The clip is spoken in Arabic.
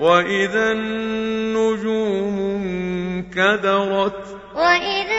وإذا النجوم انكدرت وإذا